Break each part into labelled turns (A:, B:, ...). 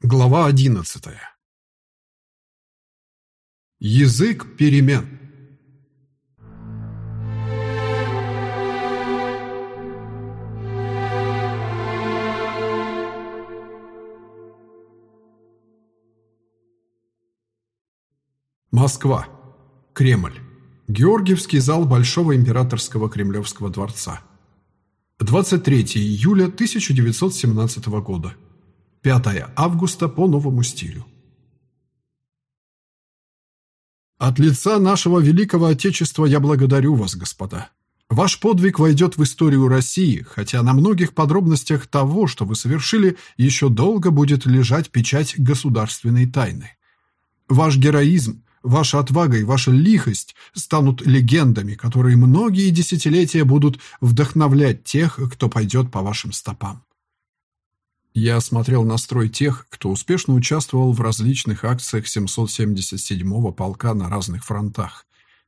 A: Глава одиннадцатая. Язык перемен. Москва. Кремль. Георгиевский зал Большого императорского Кремлевского дворца. 23 июля 1917 года. 5 августа по новому стилю. От лица нашего великого Отечества я благодарю вас, господа. Ваш подвиг войдет в историю России, хотя на многих подробностях того, что вы совершили, еще долго будет лежать печать государственной тайны. Ваш героизм, ваша отвага и ваша лихость станут легендами, которые многие десятилетия будут вдохновлять тех, кто пойдет по вашим стопам. Я осмотрел настрой тех, кто успешно участвовал в различных акциях 777-го полка на разных фронтах,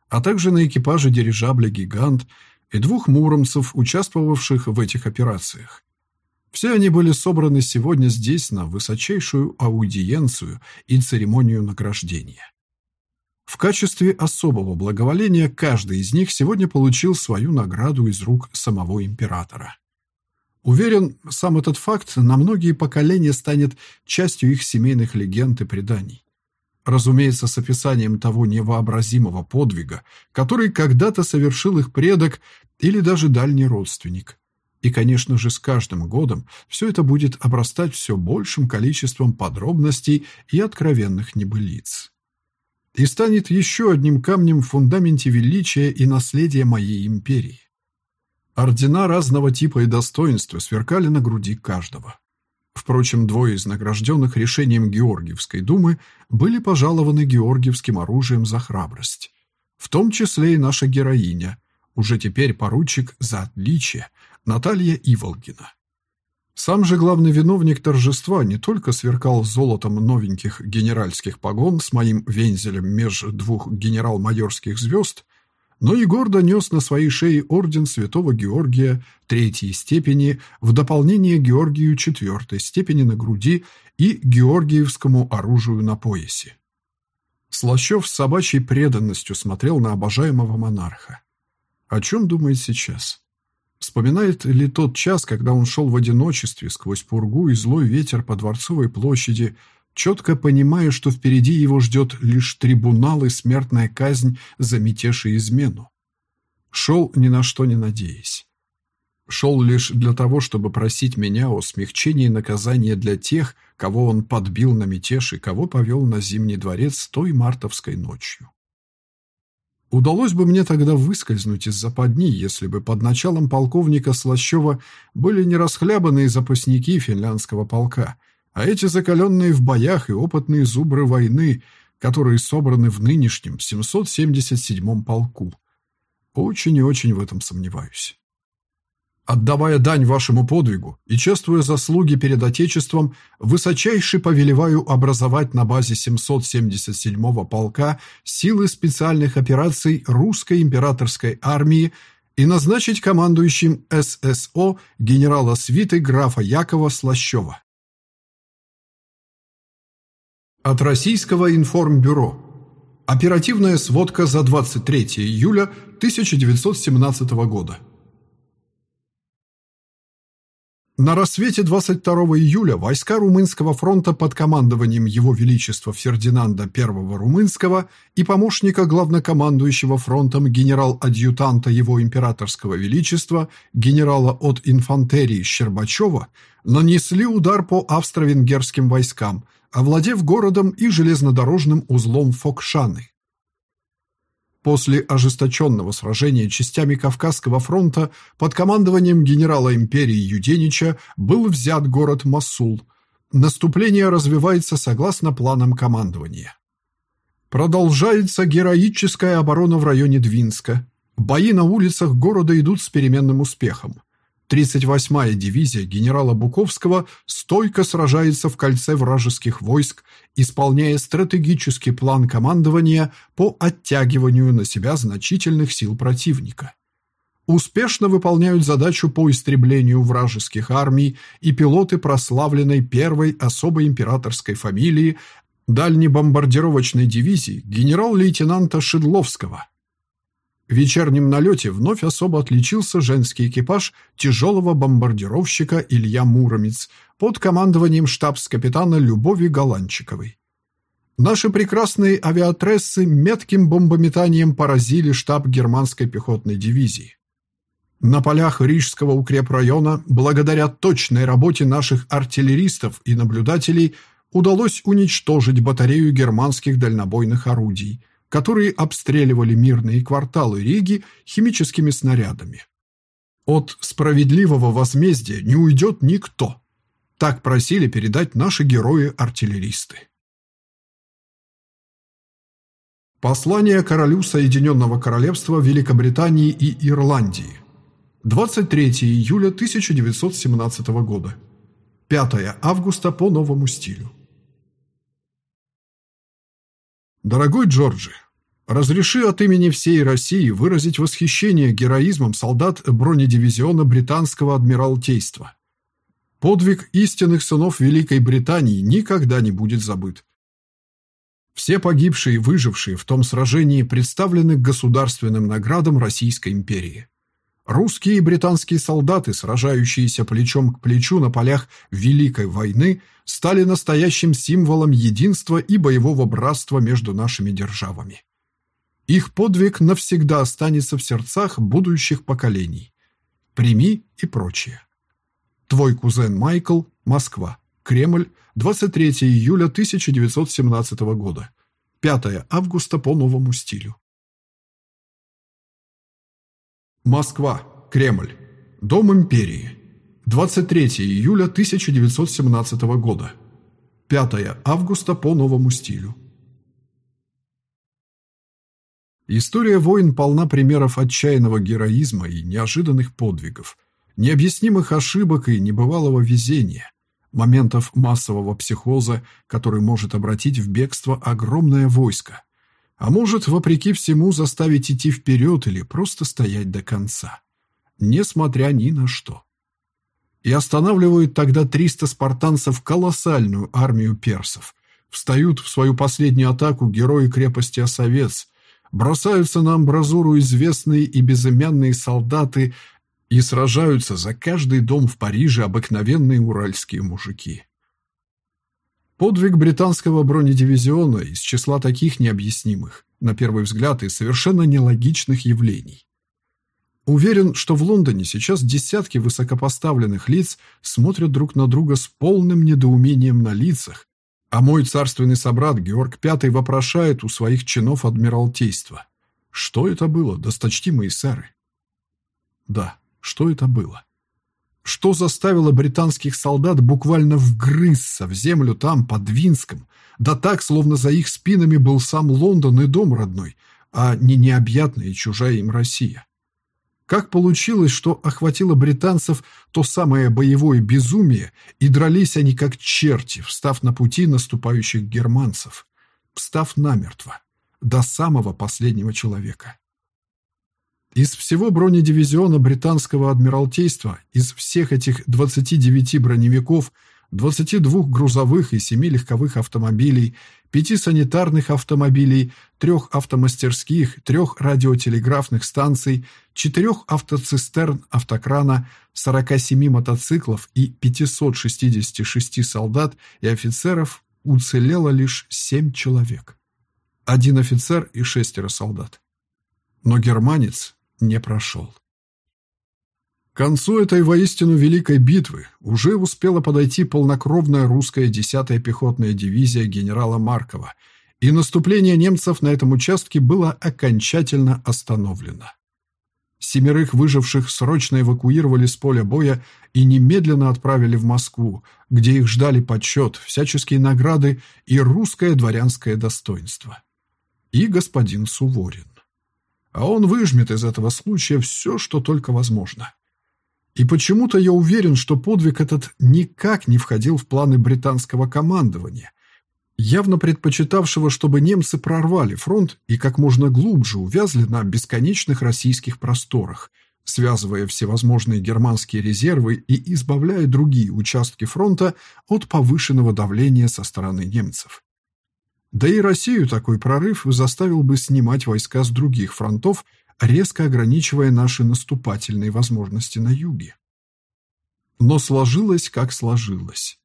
A: а также на экипаже дирижабля «Гигант» и двух муромцев, участвовавших в этих операциях. Все они были собраны сегодня здесь на высочайшую аудиенцию и церемонию награждения. В качестве особого благоволения каждый из них сегодня получил свою награду из рук самого императора. Уверен, сам этот факт на многие поколения станет частью их семейных легенд и преданий. Разумеется, с описанием того невообразимого подвига, который когда-то совершил их предок или даже дальний родственник. И, конечно же, с каждым годом все это будет обрастать все большим количеством подробностей и откровенных небылиц. И станет еще одним камнем в фундаменте величия и наследия моей империи. Ордена разного типа и достоинства сверкали на груди каждого. Впрочем, двое из награжденных решением Георгиевской думы были пожалованы георгиевским оружием за храбрость. В том числе и наша героиня, уже теперь поручик за отличие, Наталья Иволгина. Сам же главный виновник торжества не только сверкал золотом новеньких генеральских погон с моим вензелем меж двух генерал-майорских звезд, но и гордо нес на своей шее орден святого Георгия третьей степени в дополнение Георгию четвертой степени на груди и Георгиевскому оружию на поясе. Слащев с собачьей преданностью смотрел на обожаемого монарха. О чем думает сейчас? Вспоминает ли тот час, когда он шел в одиночестве сквозь пургу и злой ветер по Дворцовой площади, четко понимая, что впереди его ждет лишь трибунал и смертная казнь за мятеж и измену. Шел ни на что не надеясь. Шел лишь для того, чтобы просить меня о смягчении наказания для тех, кого он подбил на мятеж и кого повел на Зимний дворец той мартовской ночью. Удалось бы мне тогда выскользнуть из западни, если бы под началом полковника Слащева были не расхлябанные запасники финляндского полка – а эти закаленные в боях и опытные зубры войны, которые собраны в нынешнем 777-м полку. Очень и очень в этом сомневаюсь. Отдавая дань вашему подвигу и чествуя заслуги перед Отечеством, высочайше повелеваю образовать на базе 777-го полка силы специальных операций русской императорской армии и назначить командующим ССО генерала свиты графа Якова Слащева. От Российского информбюро. Оперативная сводка за 23 июля 1917 года. На рассвете 22 июля войска Румынского фронта под командованием Его Величества Фердинанда I Румынского и помощника главнокомандующего фронтом генерал-адъютанта Его Императорского Величества генерала от инфантерии Щербачева нанесли удар по австро-венгерским войскам – овладев городом и железнодорожным узлом Фокшаны. После ожесточенного сражения частями Кавказского фронта под командованием генерала империи Юденича был взят город Масул. Наступление развивается согласно планам командования. Продолжается героическая оборона в районе Двинска. Бои на улицах города идут с переменным успехом. 38-я дивизия генерала Буковского стойко сражается в кольце вражеских войск, исполняя стратегический план командования по оттягиванию на себя значительных сил противника. успешно выполняют задачу по истреблению вражеских армий и пилоты прославленной первой особой императорской фамилии дальнебомбардировочной дивизии генерал-лейтенанта Шедловского. Вечернем налете вновь особо отличился женский экипаж тяжелого бомбардировщика Илья Муромец под командованием штабс-капитана Любови Голанчиковой. Наши прекрасные авиатрессы метким бомбометанием поразили штаб германской пехотной дивизии. На полях Рижского укрепрайона, благодаря точной работе наших артиллеристов и наблюдателей, удалось уничтожить батарею германских дальнобойных орудий, которые обстреливали мирные кварталы Риги химическими снарядами. От справедливого возмездия не уйдет никто. Так просили передать наши герои-артиллеристы. Послание королю Соединенного Королевства Великобритании и Ирландии. 23 июля 1917 года. 5 августа по новому стилю. Дорогой Джорджи, разреши от имени всей России выразить восхищение героизмом солдат бронедивизиона британского адмиралтейства. Подвиг истинных сынов Великой Британии никогда не будет забыт. Все погибшие и выжившие в том сражении представлены государственным наградам Российской империи. Русские и британские солдаты, сражающиеся плечом к плечу на полях Великой войны, стали настоящим символом единства и боевого братства между нашими державами. Их подвиг навсегда останется в сердцах будущих поколений. Прими и прочее. Твой кузен Майкл, Москва. Кремль, 23 июля 1917 года. 5 августа по новому стилю. Москва. Кремль. Дом империи. 23 июля 1917 года. 5 августа по новому стилю. История войн полна примеров отчаянного героизма и неожиданных подвигов, необъяснимых ошибок и небывалого везения моментов массового психоза, который может обратить в бегство огромное войско, а может, вопреки всему, заставить идти вперед или просто стоять до конца, несмотря ни на что. И останавливают тогда 300 спартанцев колоссальную армию персов. Встают в свою последнюю атаку герои крепости Осовец, бросаются на амбразуру известные и безымянные солдаты и сражаются за каждый дом в Париже обыкновенные уральские мужики. Подвиг британского бронедивизиона из числа таких необъяснимых, на первый взгляд, и совершенно нелогичных явлений. Уверен, что в Лондоне сейчас десятки высокопоставленных лиц смотрят друг на друга с полным недоумением на лицах, а мой царственный собрат Георг V вопрошает у своих чинов адмиралтейства. Что это было, досточтимые сэры? Да, что это было? Что заставило британских солдат буквально вгрызться в землю там, под Винском, да так, словно за их спинами был сам Лондон и дом родной, а не необъятная и чужая им Россия? Как получилось, что охватило британцев то самое боевое безумие, и дрались они как черти, встав на пути наступающих германцев, встав намертво, до самого последнего человека? Из всего бронедивизиона британского адмиралтейства, из всех этих 29 броневиков, 22 грузовых и 7 легковых автомобилей, 5 санитарных автомобилей, 3 автомастерских, 3 радиотелеграфных станций, 4 автоцистерн автокрана, 47 мотоциклов и 566 солдат и офицеров уцелело лишь 7 человек. Один офицер и шестеро солдат. Но германец не прошел. К концу этой воистину великой битвы уже успела подойти полнокровная русская 10-я пехотная дивизия генерала Маркова, и наступление немцев на этом участке было окончательно остановлено. Семерых выживших срочно эвакуировали с поля боя и немедленно отправили в Москву, где их ждали почет, всяческие награды и русское дворянское достоинство. И господин Суворин а он выжмет из этого случая все, что только возможно. И почему-то я уверен, что подвиг этот никак не входил в планы британского командования, явно предпочитавшего, чтобы немцы прорвали фронт и как можно глубже увязли на бесконечных российских просторах, связывая всевозможные германские резервы и избавляя другие участки фронта от повышенного давления со стороны немцев. Да и Россию такой прорыв заставил бы снимать войска с других фронтов, резко ограничивая наши наступательные возможности на юге. Но сложилось, как сложилось.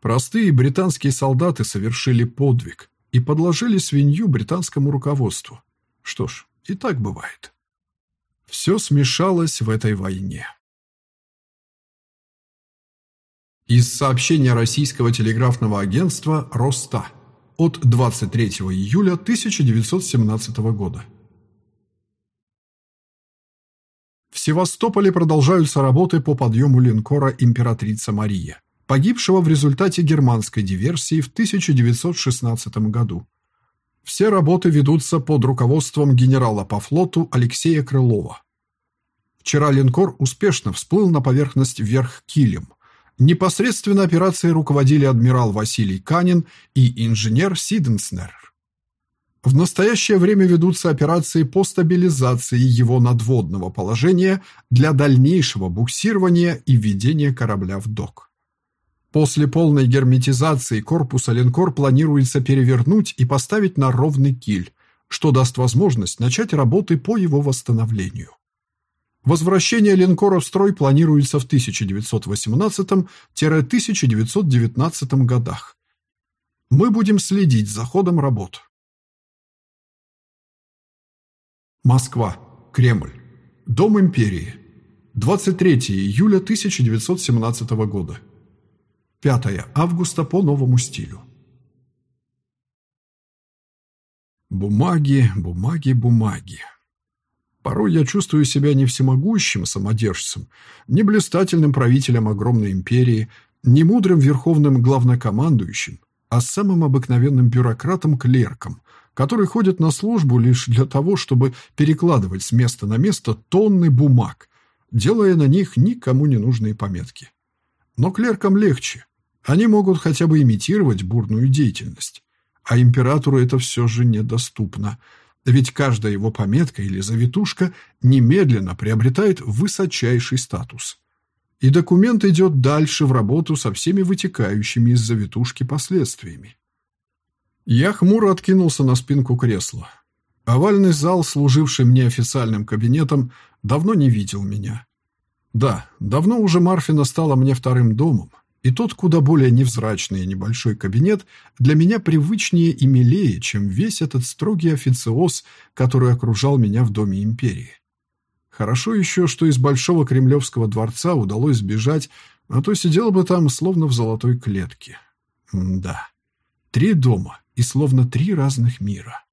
A: Простые британские солдаты совершили подвиг и подложили свинью британскому руководству. Что ж, и так бывает. Все смешалось в этой войне. Из сообщения российского телеграфного агентства «Роста» от 23 июля 1917 года. В Севастополе продолжаются работы по подъему линкора «Императрица Мария», погибшего в результате германской диверсии в 1916 году. Все работы ведутся под руководством генерала по флоту Алексея Крылова. Вчера линкор успешно всплыл на поверхность вверх килем. Непосредственно операцией руководили адмирал Василий Канин и инженер Сиденснер. В настоящее время ведутся операции по стабилизации его надводного положения для дальнейшего буксирования и введения корабля в док. После полной герметизации корпуса линкор планируется перевернуть и поставить на ровный киль, что даст возможность начать работы по его восстановлению. Возвращение линкора в строй планируется в 1918-1919 годах. Мы будем следить за ходом работ. Москва. Кремль. Дом империи. 23 июля 1917 года. 5 августа по новому стилю. Бумаги, бумаги, бумаги. Порой я чувствую себя не всемогущим самодержцем, не блистательным правителем огромной империи, не мудрым верховным главнокомандующим, а самым обыкновенным бюрократом-клерком, который ходит на службу лишь для того, чтобы перекладывать с места на место тонны бумаг, делая на них никому не нужные пометки. Но клеркам легче. Они могут хотя бы имитировать бурную деятельность. А императору это все же недоступно – ведь каждая его пометка или завитушка немедленно приобретает высочайший статус. И документ идет дальше в работу со всеми вытекающими из завитушки последствиями. Я хмуро откинулся на спинку кресла. Овальный зал, служивший мне официальным кабинетом, давно не видел меня. Да, давно уже Марфина стала мне вторым домом, и тот куда более невзрачный и небольшой кабинет для меня привычнее и милее, чем весь этот строгий официоз, который окружал меня в Доме империи. Хорошо еще, что из Большого Кремлевского дворца удалось сбежать, а то сидел бы там словно в золотой клетке. М да, три дома и словно три разных мира.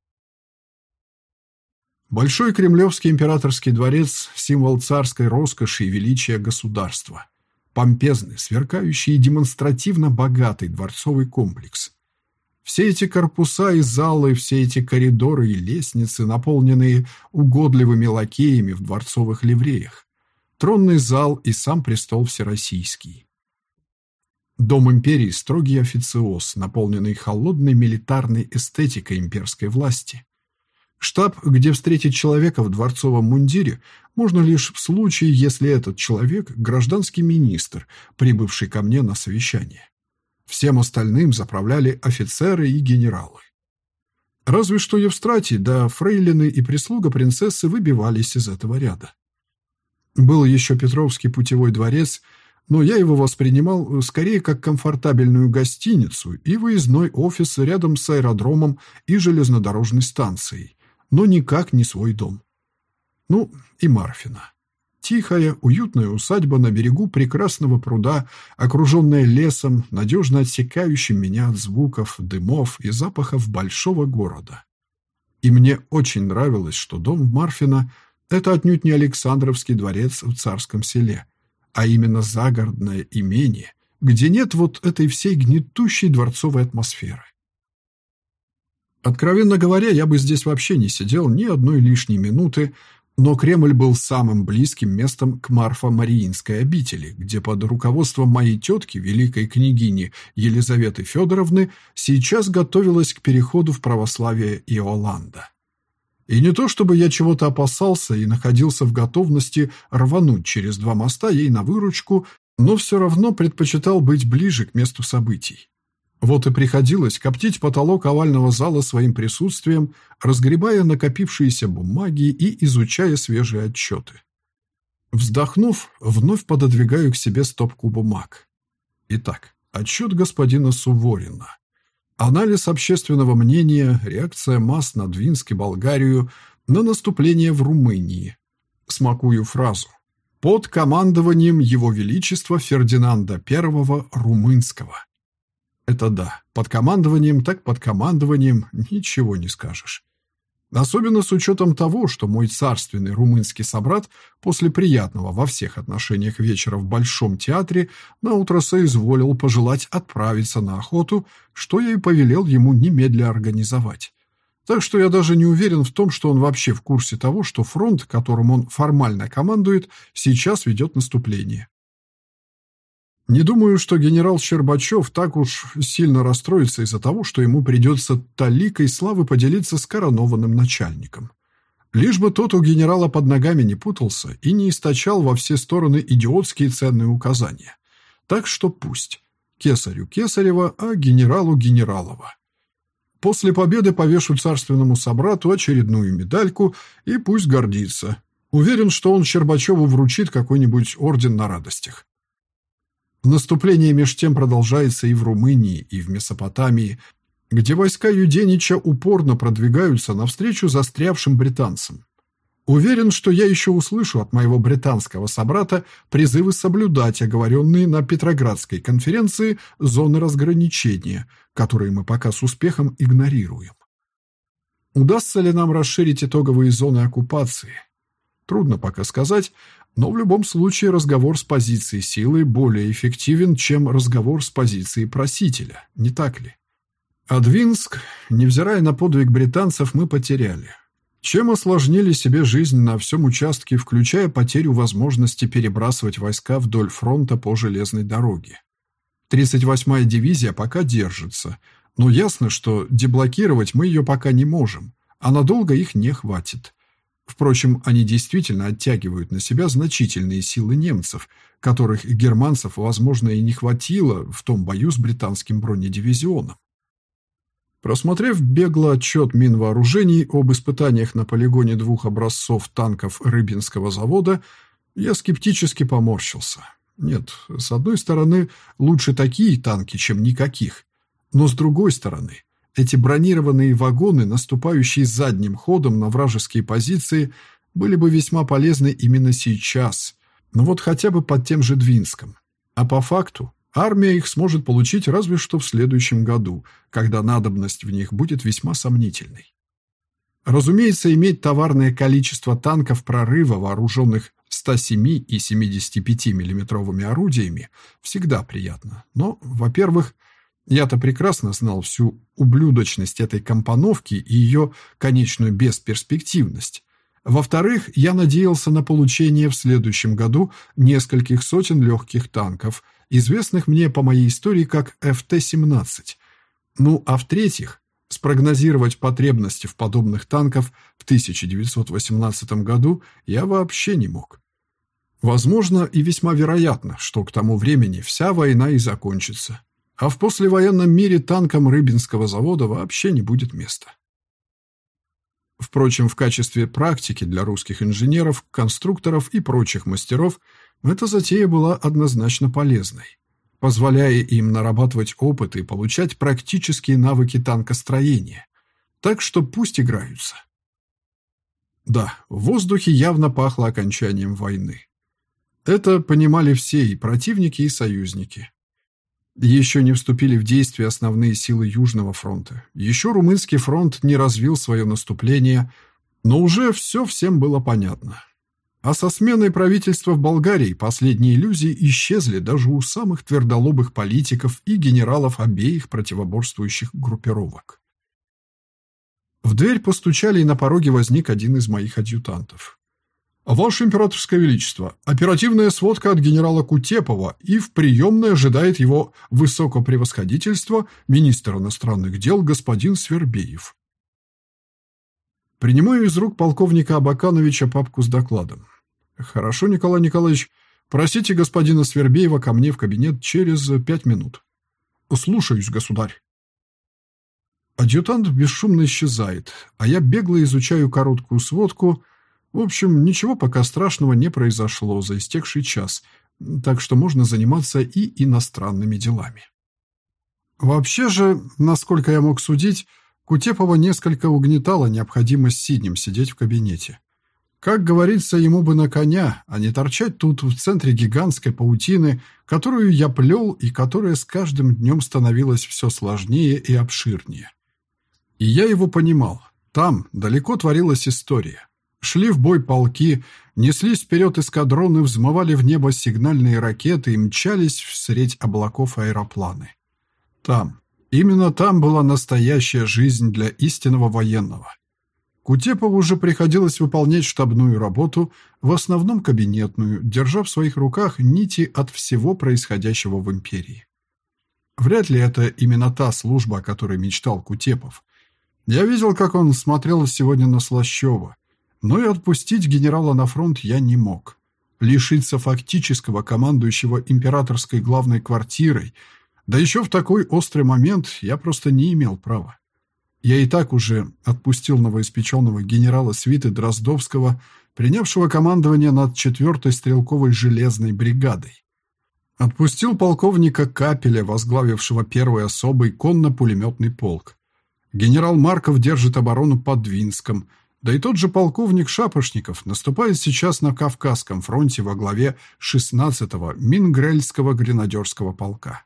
A: Большой Кремлевский императорский дворец – символ царской роскоши и величия государства – помпезный, сверкающий и демонстративно богатый дворцовый комплекс. Все эти корпуса и залы, все эти коридоры и лестницы, наполненные угодливыми лакеями в дворцовых ливреях. Тронный зал и сам престол всероссийский. Дом империи – строгий официоз, наполненный холодной милитарной эстетикой имперской власти. Штаб, где встретить человека в дворцовом мундире, можно лишь в случае, если этот человек – гражданский министр, прибывший ко мне на совещание. Всем остальным заправляли офицеры и генералы. Разве что Евстратий, да фрейлины и прислуга принцессы выбивались из этого ряда. Был еще Петровский путевой дворец, но я его воспринимал скорее как комфортабельную гостиницу и выездной офис рядом с аэродромом и железнодорожной станцией но никак не свой дом. Ну, и Марфина. Тихая, уютная усадьба на берегу прекрасного пруда, окруженная лесом, надежно отсекающим меня от звуков, дымов и запахов большого города. И мне очень нравилось, что дом Марфина – это отнюдь не Александровский дворец в царском селе, а именно загородное имение, где нет вот этой всей гнетущей дворцовой атмосферы. Откровенно говоря, я бы здесь вообще не сидел ни одной лишней минуты, но Кремль был самым близким местом к Марфа-Мариинской обители, где под руководством моей тетки, великой княгини Елизаветы Федоровны, сейчас готовилась к переходу в православие Иоланда. И не то чтобы я чего-то опасался и находился в готовности рвануть через два моста ей на выручку, но все равно предпочитал быть ближе к месту событий. Вот и приходилось коптить потолок овального зала своим присутствием, разгребая накопившиеся бумаги и изучая свежие отчеты. Вздохнув, вновь пододвигаю к себе стопку бумаг. Итак, отчет господина Суворина. Анализ общественного мнения, реакция масс на Двинск и Болгарию, на наступление в Румынии. Смакую фразу. Под командованием Его Величества Фердинанда I Румынского. Это да, под командованием так под командованием ничего не скажешь. Особенно с учетом того, что мой царственный румынский собрат после приятного во всех отношениях вечера в Большом театре наутро соизволил пожелать отправиться на охоту, что я и повелел ему немедля организовать. Так что я даже не уверен в том, что он вообще в курсе того, что фронт, которым он формально командует, сейчас ведет наступление. Не думаю, что генерал Щербачев так уж сильно расстроится из-за того, что ему придется таликой славы поделиться с коронованным начальником. Лишь бы тот у генерала под ногами не путался и не источал во все стороны идиотские ценные указания. Так что пусть. Кесарю Кесарева, а генералу Генералова. После победы повешу царственному собрату очередную медальку и пусть гордится. Уверен, что он Щербачеву вручит какой-нибудь орден на радостях. Наступление меж тем продолжается и в Румынии, и в Месопотамии, где войска Юденича упорно продвигаются навстречу застрявшим британцам. Уверен, что я еще услышу от моего британского собрата призывы соблюдать оговоренные на Петроградской конференции зоны разграничения, которые мы пока с успехом игнорируем. Удастся ли нам расширить итоговые зоны оккупации? Трудно пока сказать, но в любом случае разговор с позиции силы более эффективен, чем разговор с позиции просителя, не так ли? Адвинск, невзирая на подвиг британцев, мы потеряли. Чем осложнили себе жизнь на всем участке, включая потерю возможности перебрасывать войска вдоль фронта по железной дороге. 38-я дивизия пока держится, но ясно, что деблокировать мы ее пока не можем, а надолго их не хватит. Впрочем, они действительно оттягивают на себя значительные силы немцев, которых германцев, возможно, и не хватило в том бою с британским бронедивизионом. Просмотрев бегло отчет Минвооружений об испытаниях на полигоне двух образцов танков Рыбинского завода, я скептически поморщился. Нет, с одной стороны, лучше такие танки, чем никаких. Но с другой стороны, эти бронированные вагоны, наступающие задним ходом на вражеские позиции, были бы весьма полезны именно сейчас, но вот хотя бы под тем же Двинском. А по факту, армия их сможет получить разве что в следующем году, когда надобность в них будет весьма сомнительной. Разумеется, иметь товарное количество танков прорыва, вооруженных 107 и 75 миллиметровыми орудиями, всегда приятно. Но, во-первых, я-то прекрасно знал всю ублюдочность этой компоновки и ее конечную бесперспективность. Во-вторых, я надеялся на получение в следующем году нескольких сотен легких танков, известных мне по моей истории как ФТ-17. Ну, а в-третьих, спрогнозировать потребности в подобных танков в 1918 году я вообще не мог. Возможно и весьма вероятно, что к тому времени вся война и закончится а в послевоенном мире танкам Рыбинского завода вообще не будет места. Впрочем, в качестве практики для русских инженеров, конструкторов и прочих мастеров эта затея была однозначно полезной, позволяя им нарабатывать опыт и получать практические навыки танкостроения. Так что пусть играются. Да, в воздухе явно пахло окончанием войны. Это понимали все и противники, и союзники. Еще не вступили в действие основные силы Южного фронта. Еще Румынский фронт не развил свое наступление, но уже все всем было понятно. А со сменой правительства в Болгарии последние иллюзии исчезли даже у самых твердолобых политиков и генералов обеих противоборствующих группировок. В дверь постучали, и на пороге возник один из моих адъютантов. «Ваше императорское величество, оперативная сводка от генерала Кутепова и в приемной ожидает его высокопревосходительство министр иностранных дел господин Свербеев». Принимаю из рук полковника Абакановича папку с докладом. Хорошо, Николай Николаевич, просите господина Свербеева ко мне в кабинет через пять минут. Слушаюсь, государь. Адъютант бесшумно исчезает, а я бегло изучаю короткую сводку. В общем, ничего пока страшного не произошло за истекший час, так что можно заниматься и иностранными делами. Вообще же, насколько я мог судить, Кутепова несколько угнетала необходимость сиднем сидеть в кабинете. Как говорится, ему бы на коня, а не торчать тут в центре гигантской паутины, которую я плел и которая с каждым днем становилась все сложнее и обширнее. И я его понимал. Там далеко творилась история. Шли в бой полки, неслись вперед эскадроны, взмывали в небо сигнальные ракеты и мчались всредь облаков аэропланы. Там, именно там была настоящая жизнь для истинного военного. Кутепову уже приходилось выполнять штабную работу, в основном кабинетную, держа в своих руках нити от всего происходящего в империи. Вряд ли это именно та служба, о которой мечтал Кутепов. Я видел, как он смотрел сегодня на Слащева, но и отпустить генерала на фронт я не мог. Лишиться фактического командующего императорской главной квартирой, да еще в такой острый момент я просто не имел права. Я и так уже отпустил новоиспеченного генерала свиты Дроздовского, принявшего командование над 4-й стрелковой железной бригадой. Отпустил полковника Капеля, возглавившего первый особый конно-пулеметный полк. Генерал Марков держит оборону под Двинском, да и тот же полковник Шапошников наступает сейчас на Кавказском фронте во главе 16-го Мингрельского гренадерского полка.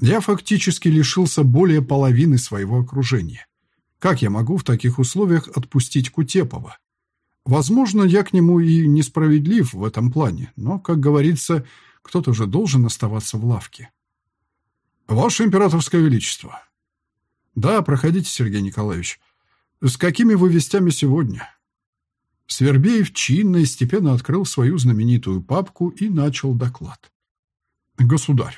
A: Я фактически лишился более половины своего окружения. Как я могу в таких условиях отпустить Кутепова? Возможно, я к нему и несправедлив в этом плане, но, как говорится, кто-то же должен оставаться в лавке. Ваше императорское величество, «Да, проходите, Сергей Николаевич. С какими вы вестями сегодня?» Свербеев чинно и степенно открыл свою знаменитую папку и начал доклад. «Государь,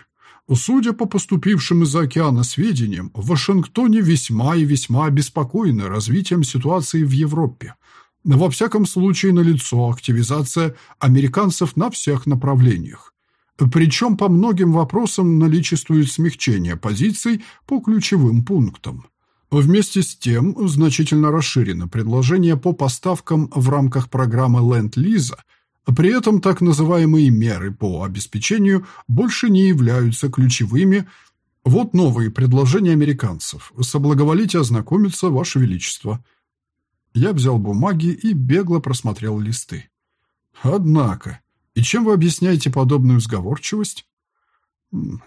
A: судя по поступившим из-за океана сведениям, в Вашингтоне весьма и весьма обеспокоены развитием ситуации в Европе. Во всяком случае налицо активизация американцев на всех направлениях. Причем по многим вопросам наличествует смягчение позиций по ключевым пунктам. Вместе с тем значительно расширено предложение по поставкам в рамках программы Ленд-Лиза, при этом так называемые меры по обеспечению больше не являются ключевыми. Вот новые предложения американцев. Соблаговолите ознакомиться, Ваше Величество. Я взял бумаги и бегло просмотрел листы. Однако, и чем вы объясняете подобную сговорчивость?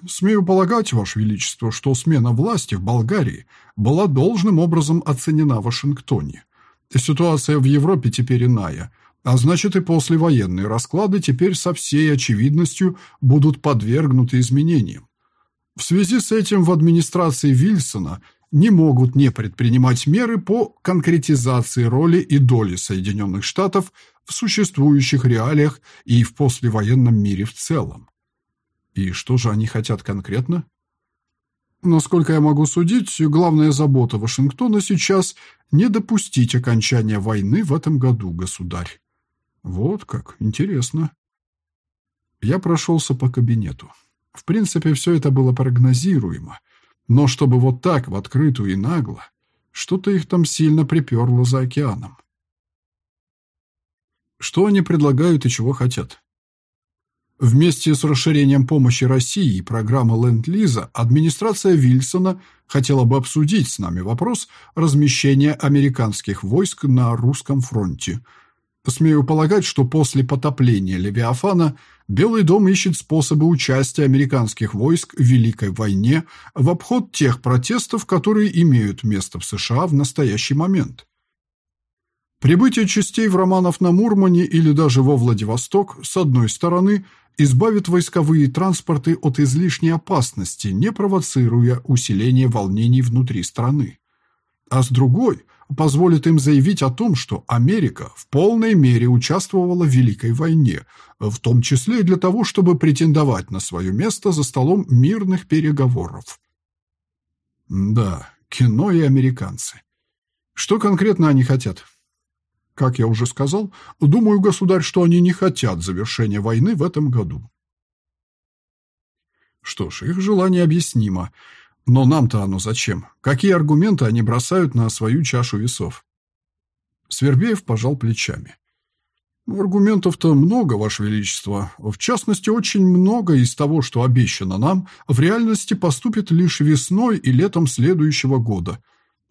A: Смею полагать, Ваше Величество, что смена власти в Болгарии была должным образом оценена в Вашингтоне. Ситуация в Европе теперь иная, а значит и послевоенные расклады теперь со всей очевидностью будут подвергнуты изменениям. В связи с этим в администрации Вильсона не могут не предпринимать меры по конкретизации роли и доли Соединенных Штатов в существующих реалиях и в послевоенном мире в целом. И что же они хотят конкретно? Насколько я могу судить, главная забота Вашингтона сейчас не допустить окончания войны в этом году, государь. Вот как, интересно. Я прошелся по кабинету. В принципе, все это было прогнозируемо. Но чтобы вот так, в открытую и нагло, что-то их там сильно приперло за океаном. Что они предлагают и чего хотят? Вместе с расширением помощи России и программы Ленд-Лиза администрация Вильсона хотела бы обсудить с нами вопрос размещения американских войск на русском фронте – Смею полагать, что после потопления Левиафана Белый дом ищет способы участия американских войск в Великой войне в обход тех протестов, которые имеют место в США в настоящий момент. Прибытие частей в Романов на Мурмане или даже во Владивосток, с одной стороны, избавит войсковые транспорты от излишней опасности, не провоцируя усиление волнений внутри страны. А с другой – позволит им заявить о том, что Америка в полной мере участвовала в Великой войне, в том числе и для того, чтобы претендовать на свое место за столом мирных переговоров. Да, кино и американцы. Что конкретно они хотят? Как я уже сказал, думаю, государь, что они не хотят завершения войны в этом году. Что ж, их желание объяснимо. Но нам-то оно зачем? Какие аргументы они бросают на свою чашу весов? Свербеев пожал плечами. Аргументов-то много, Ваше Величество. В частности, очень много из того, что обещано нам, в реальности поступит лишь весной и летом следующего года.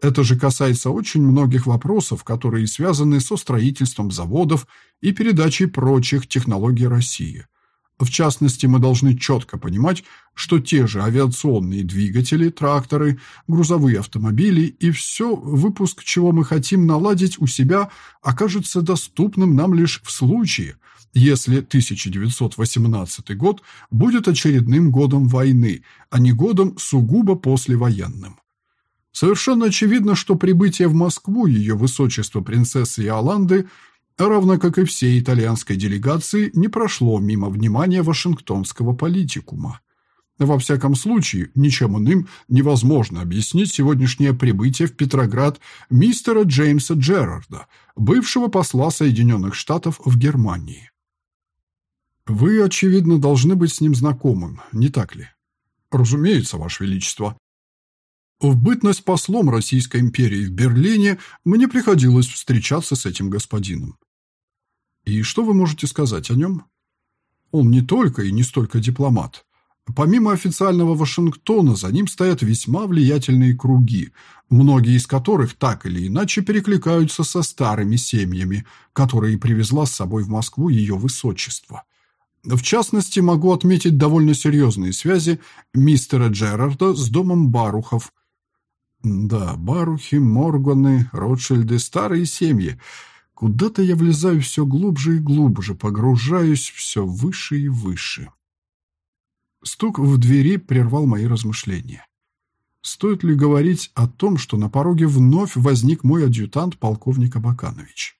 A: Это же касается очень многих вопросов, которые связаны со строительством заводов и передачей прочих технологий России. В частности, мы должны четко понимать, что те же авиационные двигатели, тракторы, грузовые автомобили и все, выпуск чего мы хотим наладить у себя, окажется доступным нам лишь в случае, если 1918 год будет очередным годом войны, а не годом сугубо послевоенным. Совершенно очевидно, что прибытие в Москву ее высочества принцессы Иоланды равно как и всей итальянской делегации, не прошло мимо внимания вашингтонского политикума. Во всяком случае, ничем иным невозможно объяснить сегодняшнее прибытие в Петроград мистера Джеймса Джерарда, бывшего посла Соединенных Штатов в Германии. Вы, очевидно, должны быть с ним знакомым, не так ли? Разумеется, Ваше Величество. В бытность послом Российской империи в Берлине мне приходилось встречаться с этим господином. И что вы можете сказать о нем? Он не только и не столько дипломат. Помимо официального Вашингтона, за ним стоят весьма влиятельные круги, многие из которых так или иначе перекликаются со старыми семьями, которые привезла с собой в Москву ее высочество. В частности, могу отметить довольно серьезные связи мистера Джерарда с домом Барухов, да, Барухи, Морганы, Ротшильды, старые семьи. Куда-то я влезаю все глубже и глубже, погружаюсь все выше и выше. Стук в двери прервал мои размышления. Стоит ли говорить о том, что на пороге вновь возник мой адъютант полковник Абаканович?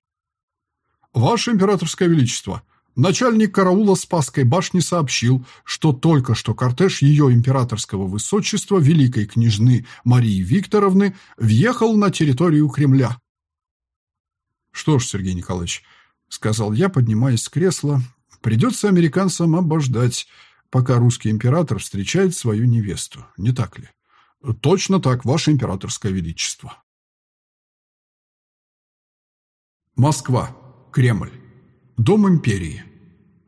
A: «Ваше императорское величество!» Начальник караула Спасской башни сообщил, что только что кортеж ее императорского высочества великой княжны Марии Викторовны въехал на территорию Кремля. «Что ж, Сергей Николаевич», — сказал я, поднимаясь с кресла, — «придется американцам обождать, пока русский император встречает свою невесту, не так ли?» «Точно так, Ваше Императорское Величество». Москва. Кремль. Дом империи.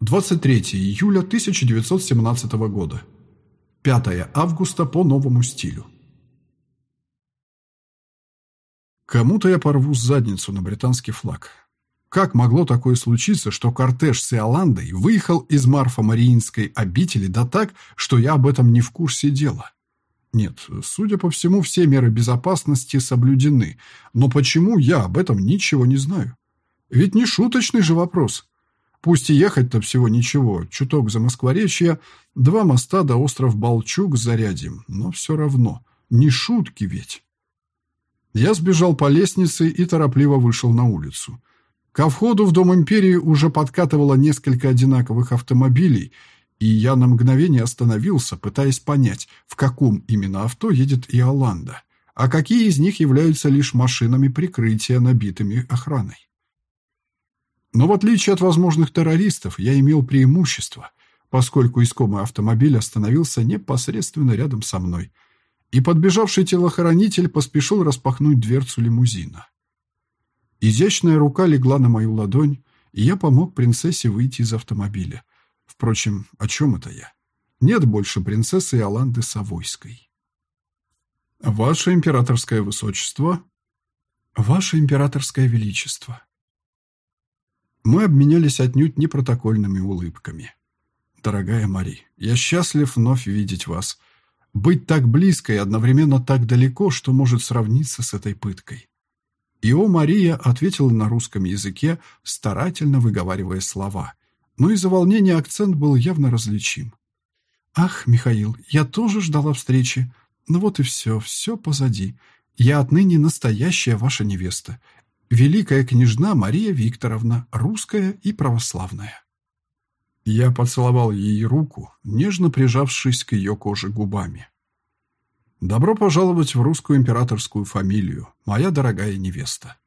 A: 23 июля 1917 года. 5 августа по новому стилю. Кому-то я порву задницу на британский флаг. Как могло такое случиться, что кортеж с Иоландой выехал из Марфа-Мариинской обители да так, что я об этом не в курсе дела? Нет, судя по всему, все меры безопасности соблюдены, но почему я об этом ничего не знаю? Ведь не шуточный же вопрос. Пусть и ехать-то всего ничего, чуток за Москворечье, два моста до остров Балчук с Зарядьем, но все равно, не шутки ведь. Я сбежал по лестнице и торопливо вышел на улицу. Ко входу в Дом Империи уже подкатывало несколько одинаковых автомобилей, и я на мгновение остановился, пытаясь понять, в каком именно авто едет Иоланда, а какие из них являются лишь машинами прикрытия, набитыми охраной. Но в отличие от возможных террористов, я имел преимущество, поскольку искомый автомобиль остановился непосредственно рядом со мной, и подбежавший телохранитель поспешил распахнуть дверцу лимузина. Изящная рука легла на мою ладонь, и я помог принцессе выйти из автомобиля. Впрочем, о чем это я? Нет больше принцессы Иоланды Савойской. «Ваше императорское высочество», «Ваше императорское величество», мы обменялись отнюдь не протокольными улыбками. «Дорогая Мари, я счастлив вновь видеть вас. Быть так близко и одновременно так далеко, что может сравниться с этой пыткой». Ио Мария ответила на русском языке, старательно выговаривая слова, но из-за волнения акцент был явно различим. «Ах, Михаил, я тоже ждала встречи. Ну вот и все, все позади. Я отныне настоящая ваша невеста великая княжна Мария Викторовна, русская и православная. Я поцеловал ей руку, нежно прижавшись к ее коже губами. Добро пожаловать в русскую императорскую фамилию, моя дорогая невеста.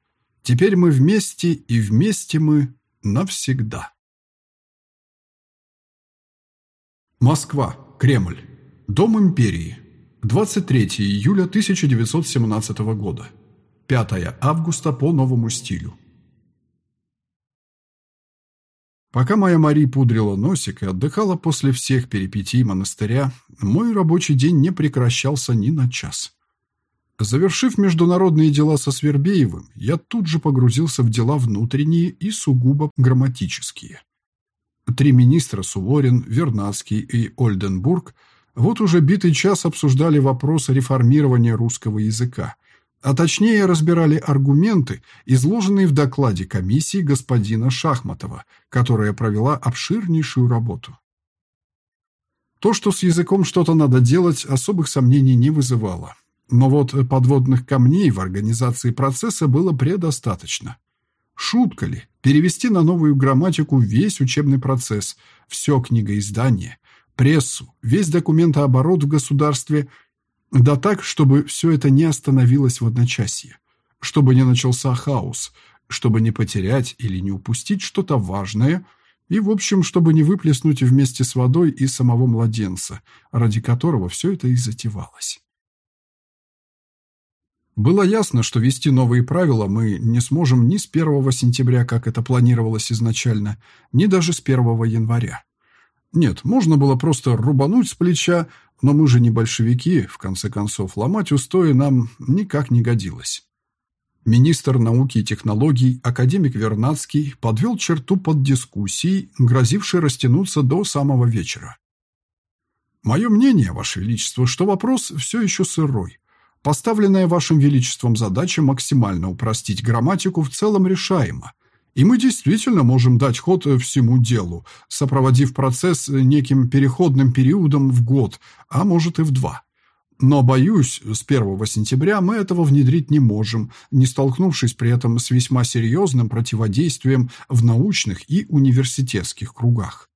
A: Теперь мы вместе, и вместе мы навсегда. Москва, Кремль. Дом империи. 23 июля 1917 года. 5 августа по новому стилю. Пока моя Мари пудрила носик и отдыхала после всех перипетий монастыря, мой рабочий день не прекращался ни на час. Завершив международные дела со Свербеевым, я тут же погрузился в дела внутренние и сугубо грамматические. Три министра Суворин, Вернадский и Ольденбург вот уже битый час обсуждали вопрос реформирования русского языка – а точнее разбирали аргументы, изложенные в докладе комиссии господина Шахматова, которая провела обширнейшую работу. То, что с языком что-то надо делать, особых сомнений не вызывало. Но вот подводных камней в организации процесса было предостаточно. Шутка ли перевести на новую грамматику весь учебный процесс, все книгоиздание, прессу, весь документооборот в государстве – да так, чтобы все это не остановилось в одночасье, чтобы не начался хаос, чтобы не потерять или не упустить что-то важное и, в общем, чтобы не выплеснуть вместе с водой и самого младенца, ради которого все это и затевалось. Было ясно, что ввести новые правила мы не сможем ни с 1 сентября, как это планировалось изначально, ни даже с 1 января. Нет, можно было просто рубануть с плеча, но мы же не большевики, в конце концов, ломать устои нам никак не годилось. Министр науки и технологий, академик Вернадский, подвел черту под дискуссией, грозившей растянуться до самого вечера. Мое мнение, Ваше Величество, что вопрос все еще сырой. Поставленная Вашим Величеством задача максимально упростить грамматику в целом решаема, и мы действительно можем дать ход э, всему делу, сопроводив процесс э, неким переходным периодом в год, а может и в два. Но, боюсь, с 1 сентября мы этого внедрить не можем, не столкнувшись при этом с весьма серьезным противодействием в научных и университетских кругах.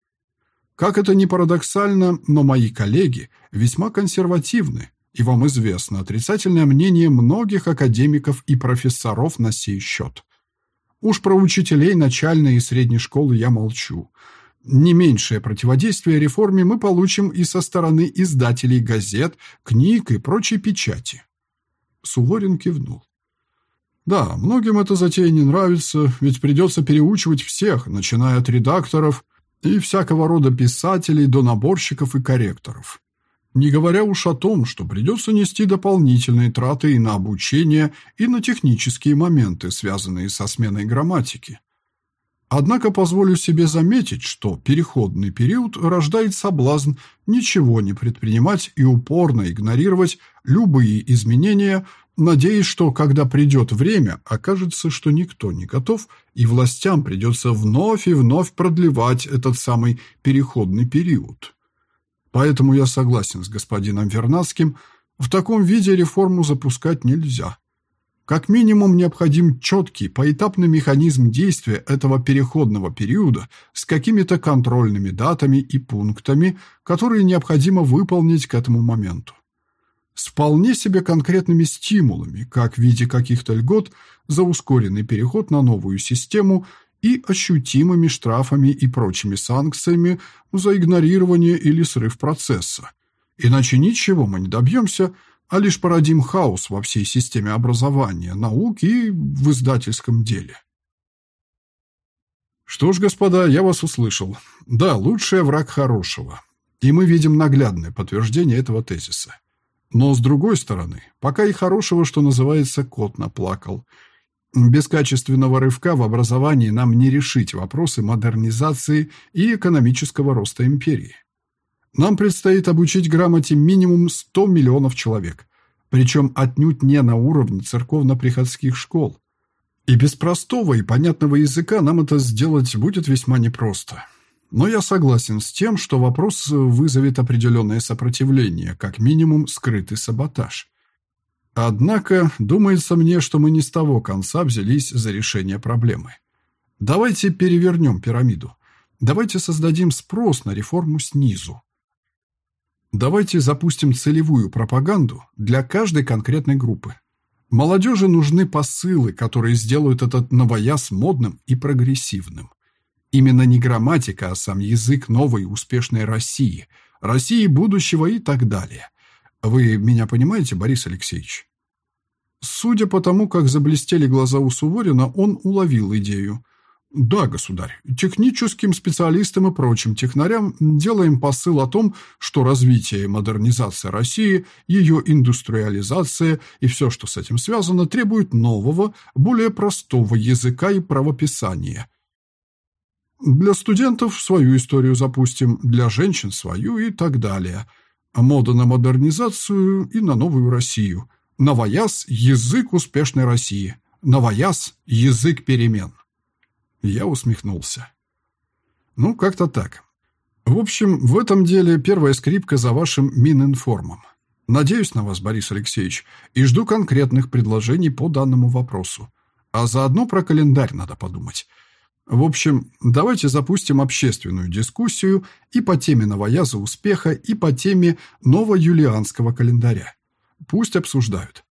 A: Как это ни парадоксально, но мои коллеги весьма консервативны, и вам известно отрицательное мнение многих академиков и профессоров на сей счет. Уж про учителей начальной и средней школы я молчу. Не меньшее противодействие реформе мы получим и со стороны издателей газет, книг и прочей печати. Суворин кивнул. Да, многим эта затея не нравится, ведь придется переучивать всех, начиная от редакторов и всякого рода писателей до наборщиков и корректоров. Не говоря уж о том, что придется нести дополнительные траты и на обучение, и на технические моменты, связанные со сменой грамматики. Однако позволю себе заметить, что переходный период рождает соблазн ничего не предпринимать и упорно игнорировать любые изменения, надеясь, что когда придет время, окажется, что никто не готов, и властям придется вновь и вновь продлевать этот самый переходный период. Поэтому я согласен с господином Вернадским, в таком виде реформу запускать нельзя. Как минимум необходим четкий, поэтапный механизм действия этого переходного периода с какими-то контрольными датами и пунктами, которые необходимо выполнить к этому моменту. С вполне себе конкретными стимулами, как в виде каких-то льгот за ускоренный переход на новую систему и ощутимыми штрафами и прочими санкциями за игнорирование или срыв процесса. Иначе ничего мы не добьемся, а лишь породим хаос во всей системе образования, науки и в издательском деле. Что ж, господа, я вас услышал. Да, лучший враг хорошего. И мы видим наглядное подтверждение этого тезиса. Но с другой стороны, пока и хорошего, что называется, кот наплакал – без качественного рывка в образовании нам не решить вопросы модернизации и экономического роста империи. Нам предстоит обучить грамоте минимум 100 миллионов человек, причем отнюдь не на уровне церковно-приходских школ. И без простого и понятного языка нам это сделать будет весьма непросто. Но я согласен с тем, что вопрос вызовет определенное сопротивление, как минимум скрытый саботаж. Однако, думается мне, что мы не с того конца взялись за решение проблемы. Давайте перевернем пирамиду. Давайте создадим спрос на реформу снизу. Давайте запустим целевую пропаганду для каждой конкретной группы. Молодежи нужны посылы, которые сделают этот новояз модным и прогрессивным. Именно не грамматика, а сам язык новой успешной России, России будущего и так далее. Вы меня понимаете, Борис Алексеевич? Судя по тому, как заблестели глаза у Суворина, он уловил идею. Да, государь, техническим специалистам и прочим технарям делаем посыл о том, что развитие и модернизация России, ее индустриализация и все, что с этим связано, требует нового, более простого языка и правописания. Для студентов свою историю запустим, для женщин свою и так далее. Мода на модернизацию и на новую Россию. Новояз – язык успешной России. Новояз – язык перемен. Я усмехнулся. Ну, как-то так. В общем, в этом деле первая скрипка за вашим Мининформом. Надеюсь на вас, Борис Алексеевич, и жду конкретных предложений по данному вопросу. А заодно про календарь надо подумать. В общем, давайте запустим общественную дискуссию и по теме новояза успеха, и по теме новоюлианского календаря. Пусть обсуждают.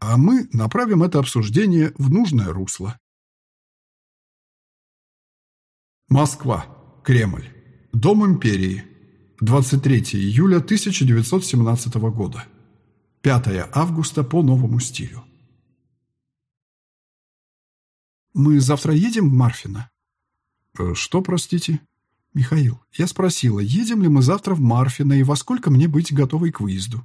A: А мы направим это обсуждение в нужное русло. Москва. Кремль. Дом империи. 23 июля 1917 года. 5 августа по новому стилю. «Мы завтра едем в Марфино?» э, «Что, простите?» «Михаил, я спросила, едем ли мы завтра в Марфино и во сколько мне быть готовой к выезду?»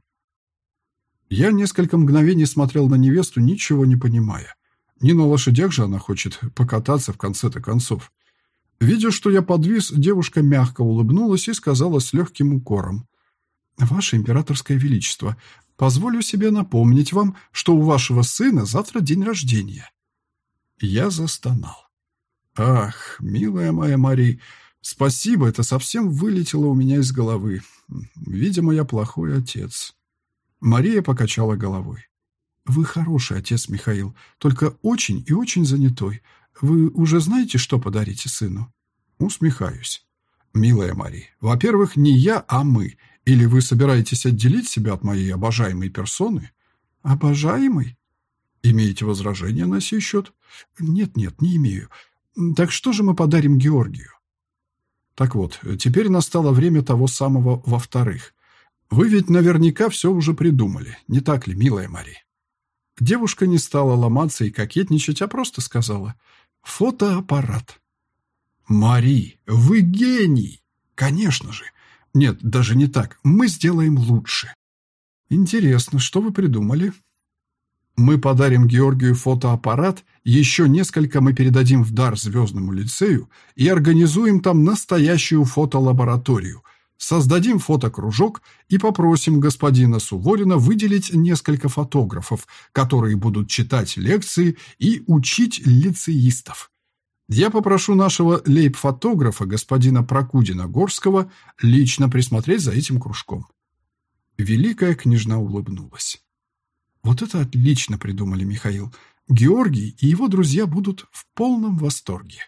A: Я несколько мгновений смотрел на невесту, ничего не понимая. Не на лошадях же она хочет покататься в конце-то концов. Видя, что я подвис, девушка мягко улыбнулась и сказала с легким укором. «Ваше императорское величество, позволю себе напомнить вам, что у вашего сына завтра день рождения». Я застонал. «Ах, милая моя Мари, спасибо, это совсем вылетело у меня из головы. Видимо, я плохой отец». Мария покачала головой. «Вы хороший отец, Михаил, только очень и очень занятой. Вы уже знаете, что подарите сыну?» Усмехаюсь. «Милая Мари, во-первых, не я, а мы. Или вы собираетесь отделить себя от моей обожаемой персоны?» «Обожаемой?» «Имеете возражения на сей счет?» «Нет-нет, не имею. Так что же мы подарим Георгию?» «Так вот, теперь настало время того самого во-вторых. Вы ведь наверняка все уже придумали, не так ли, милая Мари?» Девушка не стала ломаться и кокетничать, а просто сказала – Фотоаппарат. Мари, вы гений! Конечно же. Нет, даже не так. Мы сделаем лучше. Интересно, что вы придумали? Мы подарим Георгию фотоаппарат, еще несколько мы передадим в дар Звездному лицею и организуем там настоящую фотолабораторию. Создадим фотокружок и попросим господина Суворина выделить несколько фотографов, которые будут читать лекции и учить лицеистов. Я попрошу нашего лейб-фотографа, господина Прокудина-Горского, лично присмотреть за этим кружком. Великая княжна улыбнулась. Вот это отлично придумали, Михаил. Георгий и его друзья будут в полном восторге.